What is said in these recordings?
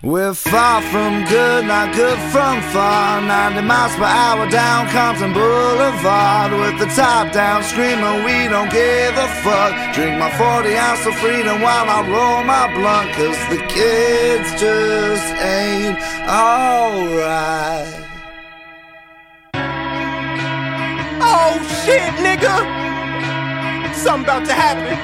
We're far from good, not good from far. 90 miles per hour down Compton Boulevard. With the top down, screaming, we don't give a fuck. Drink my 40 ounce of freedom while I roll my blunt. Cause the kids just ain't alright. Oh shit, nigga! Something about to happen.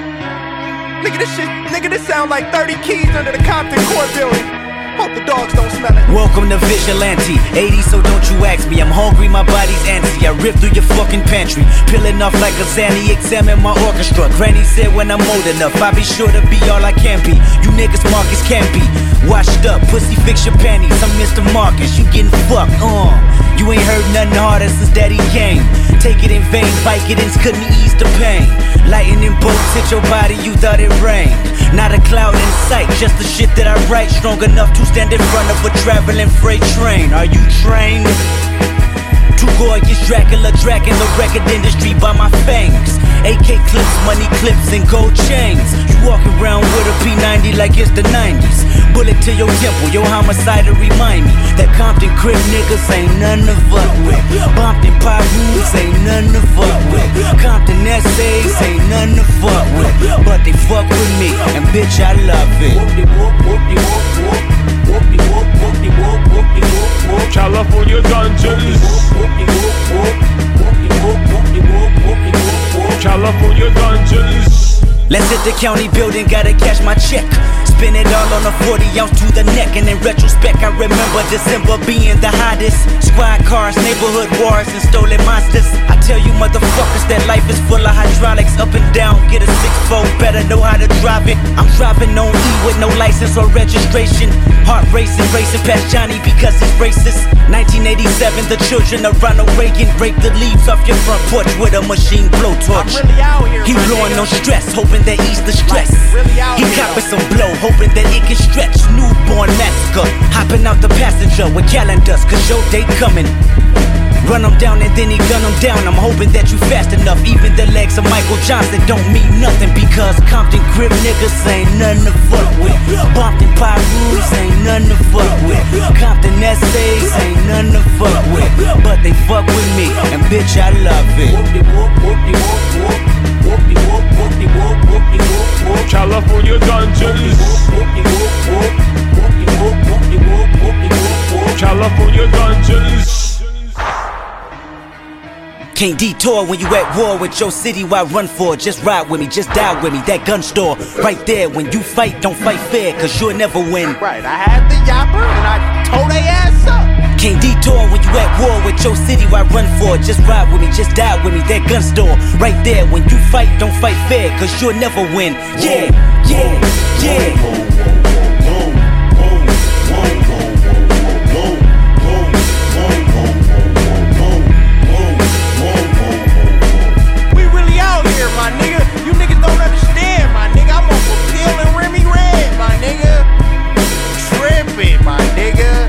Nigga, this shit, nigga, this sound like 30 keys under the Compton Court building. Hope the dogs don't smell it. Welcome to Vigilante. 80, so don't you ask me. I'm hungry, my body's antsy. I rip through your fucking pantry. Peeling off like a Zanny, examine my orchestra. Granny said when I'm old enough, I'll be sure to be all I can be. You niggas Marcus can't be. Washed up, pussy fix your panties. I'm Mr. Marcus, you getting fucked, uh. You ain't heard nothing harder since daddy came. Take it in vain, Vicodins couldn't ease the pain. Lightning bolts hit your body, you thought it rained. Not a cloud in sight, just the shit that I write. Strong enough to stand in front of a traveling freight train. Are you trained? Too gorgeous, Dracula dragging the record industry by my fangs. AK clips, money clips, and gold chains. You walk around with a P90 like it's the 90s. Bullet to your temple, your homicide to remind me that Compton Crip niggas ain't none to fuck with. Bompton Pirus ain't none to fuck with. Compton essays ain't none to fuck with. But they fuck with me, and bitch, I love it. California dungeons. Let's hit the county building, gotta cash my check. Spin it all on a 40 ounce to the neck. And in retrospect, I remember December being the hottest. Squad cars, neighborhood wars, and stolen monsters. I tell you, motherfuckers, that life is full of hydraulics. Up and down, get a six fold, better know how to drive it. I'm driving on E with no license or registration. Heart racing, racing past Johnny because he's racist. 1987, the children of Ronald Reagan break the leaves off your front porch with a machine blowtorch. I'm really out here. He blowing no stress, hoping that ease the stress. he copping some blow, hoping that it can stretch. Newborn massacre, hopping out the passenger with calendars, cause your day coming. Run him down and then he gun him down. I'm hoping that you fast enough. Even the legs of Michael Johnson don't mean nothing because Compton Crip niggas ain't nothing to fuck with. Bompton Pirus ain't nothing to fuck with. Compton essays ain't nothing to fuck with. But they fuck with me, and bitch, I love it. California dungeons. California dungeons. Can't detour when you at war with your city. Why run for? it? Just ride with me, just die with me. That gun store right there. When you fight, don't fight fair, cause you'll never win. Right, I had the yapper and I tore they ass up. Can't detour when you at war with your city, why run for it? Just ride with me, just die with me, that gun store right there. When you fight, don't fight fair, cause you'll never win. Yeah, yeah, yeah. my nigga.